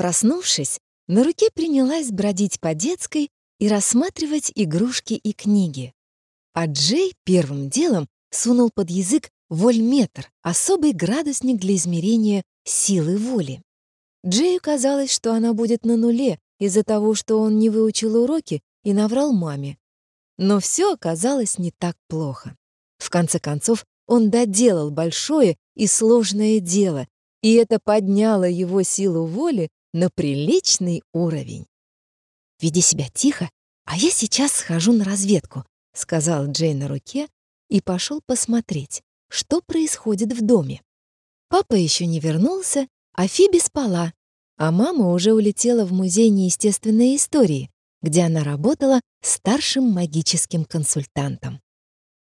Проснувшись, на руке принялась бродить по детской и рассматривать игрушки и книги. А Джей первым делом сунул под язык вольметр, особый градусник для измерения силы воли. Джею казалось, что она будет на нуле из-за того, что он не выучил уроки и наврал маме. Но все оказалось не так плохо. В конце концов, он доделал большое и сложное дело, и это подняло его силу воли на приличный уровень. «Веди себя тихо, а я сейчас схожу на разведку», — сказал Джей на руке и пошел посмотреть, что происходит в доме. Папа еще не вернулся, а Фиби спала, а мама уже улетела в музей неестественной истории, где она работала старшим магическим консультантом.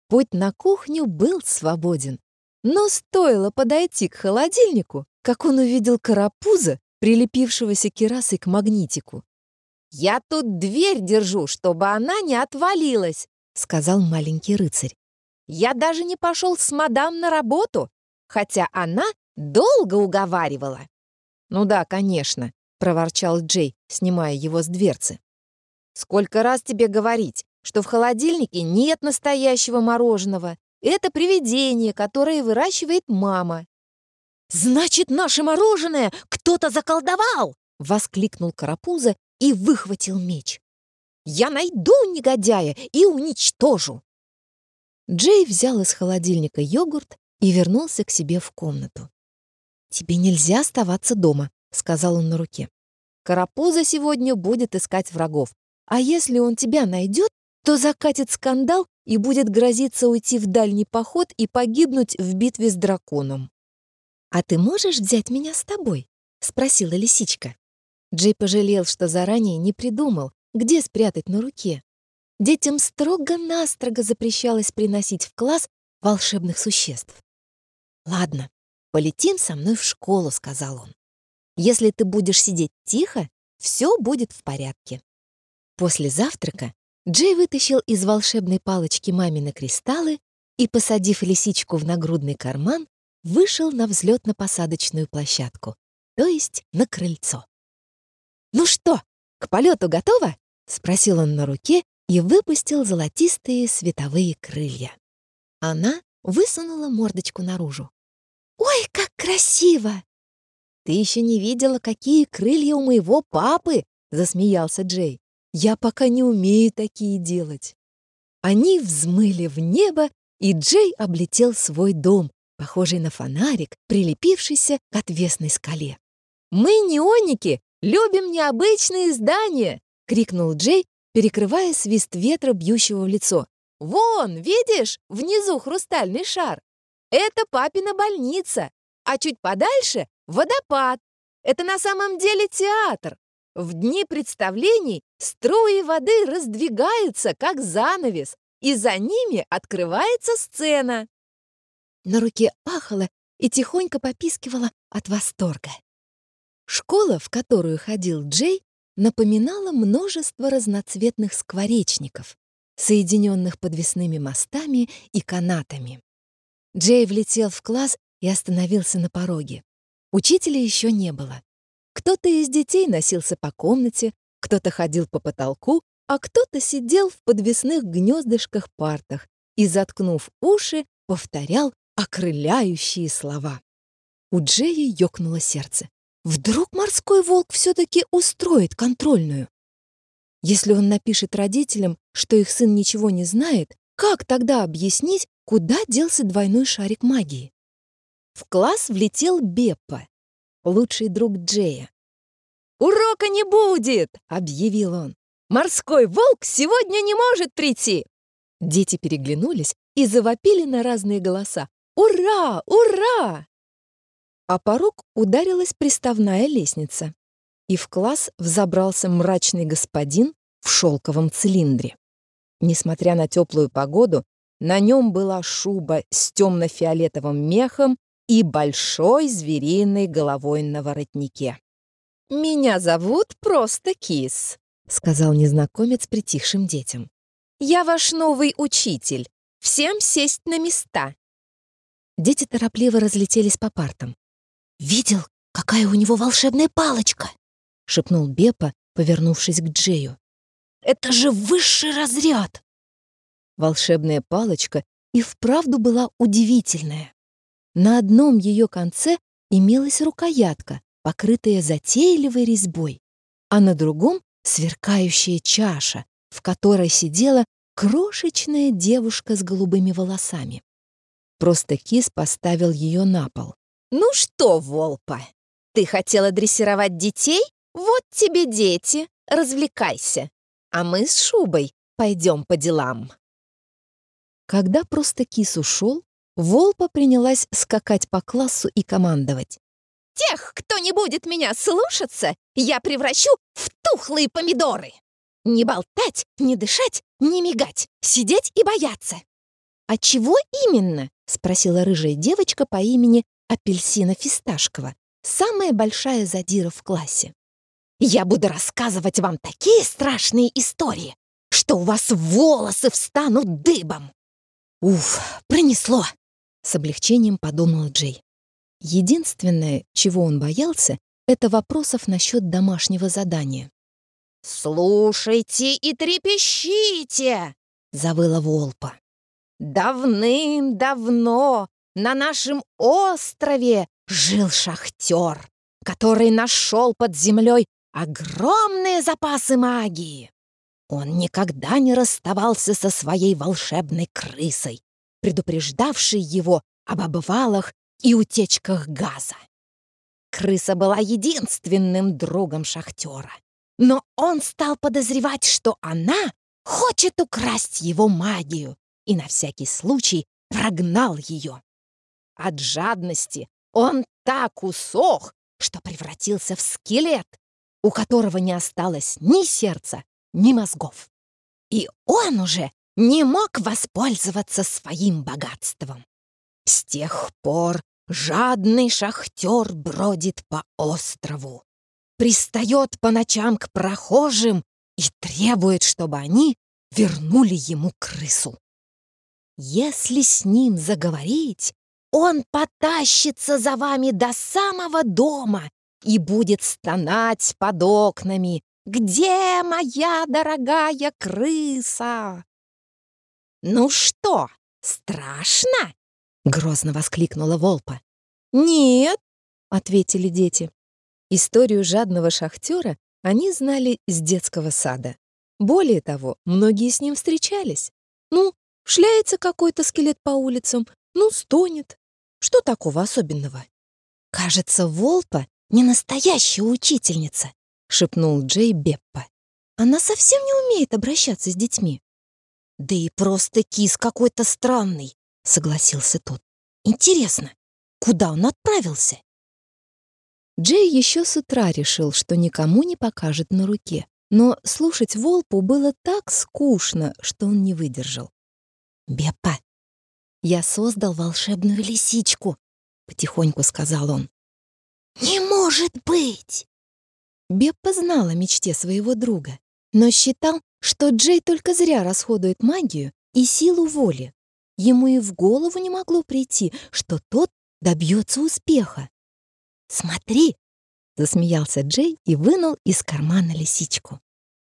Путь на кухню был свободен, но стоило подойти к холодильнику, как он увидел карапуза, прилепившегося керасой к магнитику. «Я тут дверь держу, чтобы она не отвалилась», — сказал маленький рыцарь. «Я даже не пошел с мадам на работу, хотя она долго уговаривала». «Ну да, конечно», — проворчал Джей, снимая его с дверцы. «Сколько раз тебе говорить, что в холодильнике нет настоящего мороженого. Это привидение, которое выращивает мама. «Значит, наше мороженое кто-то заколдовал!» — воскликнул Карапуза и выхватил меч. «Я найду негодяя и уничтожу!» Джей взял из холодильника йогурт и вернулся к себе в комнату. «Тебе нельзя оставаться дома», — сказал он на руке. «Карапуза сегодня будет искать врагов, а если он тебя найдет, то закатит скандал и будет грозиться уйти в дальний поход и погибнуть в битве с драконом. «А ты можешь взять меня с тобой?» — спросила лисичка. Джей пожалел, что заранее не придумал, где спрятать на руке. Детям строго-настрого запрещалось приносить в класс волшебных существ. «Ладно, полетим со мной в школу», — сказал он. «Если ты будешь сидеть тихо, все будет в порядке». После завтрака Джей вытащил из волшебной палочки мамины кристаллы и, посадив лисичку в нагрудный карман, вышел на взлетно-посадочную площадку, то есть на крыльцо. «Ну что, к полету готово?» — спросил он на руке и выпустил золотистые световые крылья. Она высунула мордочку наружу. «Ой, как красиво!» «Ты еще не видела, какие крылья у моего папы!» — засмеялся Джей. Я пока не умею такие делать. Они взмыли в небо, и Джей облетел свой дом, похожий на фонарик, прилепившийся к отвесной скале. «Мы, неоники, любим необычные здания!» — крикнул Джей, перекрывая свист ветра, бьющего в лицо. «Вон, видишь, внизу хрустальный шар. Это папина больница, а чуть подальше — водопад. Это на самом деле театр. В дни представлений струи воды раздвигаются, как занавес, и за ними открывается сцена. На руке ахала и тихонько попискивала от восторга. Школа, в которую ходил Джей, напоминала множество разноцветных скворечников, соединенных подвесными мостами и канатами. Джей влетел в класс и остановился на пороге. Учителя еще не было. Кто-то из детей носился по комнате, кто-то ходил по потолку, а кто-то сидел в подвесных гнездышках-партах и, заткнув уши, повторял окрыляющие слова. У Джея ёкнуло сердце. Вдруг морской волк все-таки устроит контрольную? Если он напишет родителям, что их сын ничего не знает, как тогда объяснить, куда делся двойной шарик магии? В класс влетел Беппа, лучший друг Джея. «Урока не будет!» — объявил он. «Морской волк сегодня не может прийти!» Дети переглянулись и завопили на разные голоса. «Ура! Ура!» А порог ударилась приставная лестница, и в класс взобрался мрачный господин в шелковом цилиндре. Несмотря на теплую погоду, на нем была шуба с темно-фиолетовым мехом и большой звериной головой на воротнике. «Меня зовут просто Кис», — сказал незнакомец притихшим детям. «Я ваш новый учитель. Всем сесть на места». Дети торопливо разлетелись по партам. «Видел, какая у него волшебная палочка?» — шепнул Бепа, повернувшись к Джею. «Это же высший разряд!» Волшебная палочка и вправду была удивительная. На одном ее конце имелась рукоятка, покрытая затейливой резьбой, а на другом — сверкающая чаша, в которой сидела крошечная девушка с голубыми волосами. Просто кис поставил ее на пол. «Ну что, Волпа, ты хотела дрессировать детей? Вот тебе дети, развлекайся. А мы с Шубой пойдем по делам». Когда просто кис ушел, Волпа принялась скакать по классу и командовать. «Тех, кто не будет меня слушаться, я превращу в тухлые помидоры. Не болтать, не дышать, не мигать, сидеть и бояться». «А чего именно?» — спросила рыжая девочка по имени Апельсина Фисташкова, самая большая задира в классе. «Я буду рассказывать вам такие страшные истории, что у вас волосы встанут дыбом!» «Уф, пронесло!» — с облегчением подумал Джей. Единственное, чего он боялся, это вопросов насчет домашнего задания. «Слушайте и трепещите!» — завыла Волпа. «Давным-давно на нашем острове жил шахтер, который нашел под землей огромные запасы магии. Он никогда не расставался со своей волшебной крысой, предупреждавшей его об обвалах и утечках газа. Крыса была единственным другом шахтера, но он стал подозревать, что она хочет украсть его магию и на всякий случай прогнал ее. От жадности он так усох, что превратился в скелет, у которого не осталось ни сердца, ни мозгов. И он уже не мог воспользоваться своим богатством. С тех пор жадный шахтер бродит по острову, пристает по ночам к прохожим и требует, чтобы они вернули ему крысу. Если с ним заговорить, он потащится за вами до самого дома и будет стонать под окнами. «Где моя дорогая крыса?» «Ну что, страшно?» — грозно воскликнула Волпа. «Нет», — ответили дети. Историю жадного шахтера они знали с детского сада. Более того, многие с ним встречались. Ну, шляется какой-то скелет по улицам, ну, стонет. Что такого особенного? Кажется, Волпа не настоящая учительница, шепнул Джей Беппа. Она совсем не умеет обращаться с детьми. Да и просто кис какой-то странный, согласился тот. Интересно, куда он отправился? Джей еще с утра решил, что никому не покажет на руке. Но слушать Волпу было так скучно, что он не выдержал. «Беппа, я создал волшебную лисичку», — потихоньку сказал он. «Не может быть!» Беппа знал о мечте своего друга, но считал, что Джей только зря расходует магию и силу воли. Ему и в голову не могло прийти, что тот добьется успеха. «Смотри!» — засмеялся Джей и вынул из кармана лисичку.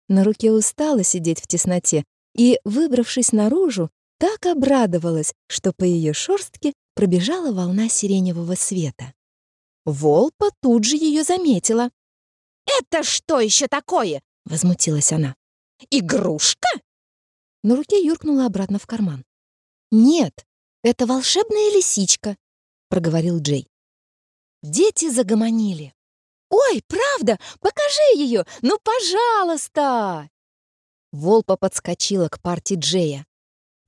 На руке устала сидеть в тесноте, и, выбравшись наружу, так обрадовалась, что по ее шерстке пробежала волна сиреневого света. Волпа тут же ее заметила. «Это что еще такое?» — возмутилась она. «Игрушка?» На руке юркнула обратно в карман. «Нет, это волшебная лисичка», — проговорил Джей. Дети загомонили. «Ой, правда? Покажи ее! Ну, пожалуйста!» Волпа подскочила к парте Джея.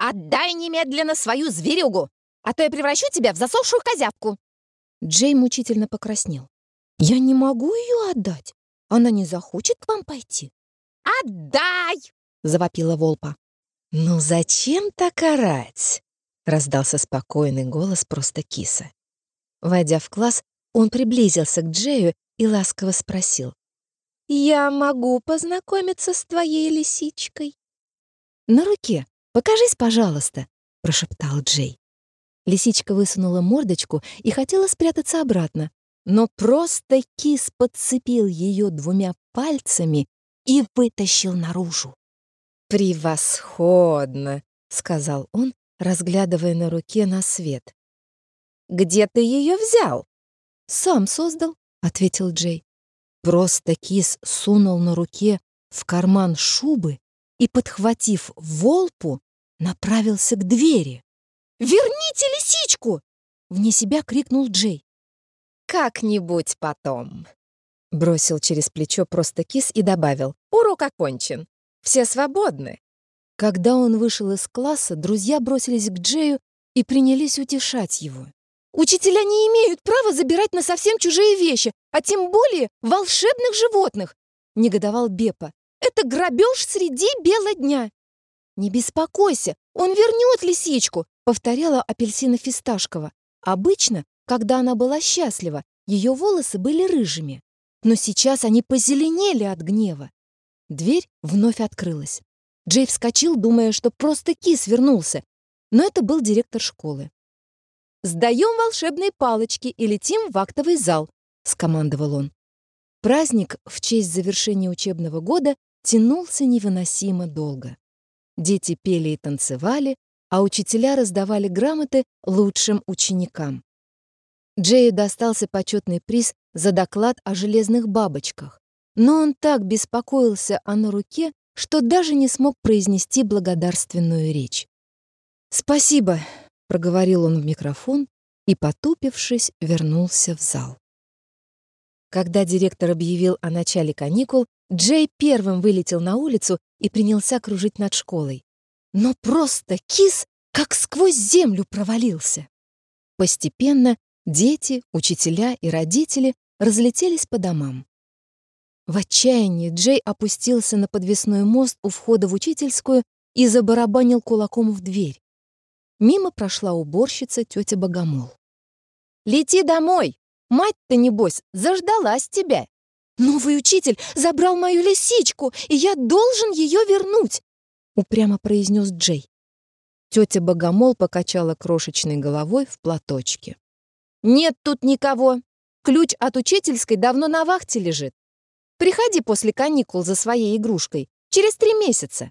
«Отдай немедленно свою зверюгу, а то я превращу тебя в засохшую козявку!» Джей мучительно покраснел. «Я не могу ее отдать. Она не захочет к вам пойти». «Отдай!» — завопила Волпа. «Ну зачем так орать?» — раздался спокойный голос просто киса. Войдя в класс, он приблизился к Джею и ласково спросил. «Я могу познакомиться с твоей лисичкой?» «На руке», «Покажись, пожалуйста», — прошептал Джей. Лисичка высунула мордочку и хотела спрятаться обратно, но просто кис подцепил ее двумя пальцами и вытащил наружу. «Превосходно!» — сказал он, разглядывая на руке на свет. «Где ты ее взял?» «Сам создал», — ответил Джей. Просто кис сунул на руке в карман шубы и, подхватив волпу, направился к двери. «Верните лисичку!» — вне себя крикнул Джей. «Как-нибудь потом», — бросил через плечо просто кис и добавил. «Урок окончен. Все свободны». Когда он вышел из класса, друзья бросились к Джею и принялись утешать его. «Учителя не имеют права забирать на совсем чужие вещи, а тем более волшебных животных!» — негодовал Бепа. «Это грабеж среди бела дня!» «Не беспокойся, он вернет лисичку!» — повторяла апельсина Фисташкова. Обычно, когда она была счастлива, ее волосы были рыжими. Но сейчас они позеленели от гнева. Дверь вновь открылась. Джей вскочил, думая, что просто кис вернулся. Но это был директор школы. «Сдаем волшебные палочки и летим в актовый зал», — скомандовал он. Праздник в честь завершения учебного года тянулся невыносимо долго. Дети пели и танцевали, а учителя раздавали грамоты лучшим ученикам. Джею достался почетный приз за доклад о железных бабочках. Но он так беспокоился о на руке, что даже не смог произнести благодарственную речь. «Спасибо», — проговорил он в микрофон и, потупившись, вернулся в зал. Когда директор объявил о начале каникул, Джей первым вылетел на улицу и принялся кружить над школой. Но просто кис как сквозь землю провалился. Постепенно дети, учителя и родители разлетелись по домам. В отчаянии Джей опустился на подвесной мост у входа в учительскую и забарабанил кулаком в дверь. Мимо прошла уборщица тетя Богомол. «Лети домой! Мать-то, небось, заждалась тебя!» «Новый учитель забрал мою лисичку, и я должен ее вернуть!» — упрямо произнес Джей. Тетя Богомол покачала крошечной головой в платочке. «Нет тут никого. Ключ от учительской давно на вахте лежит. Приходи после каникул за своей игрушкой. Через три месяца».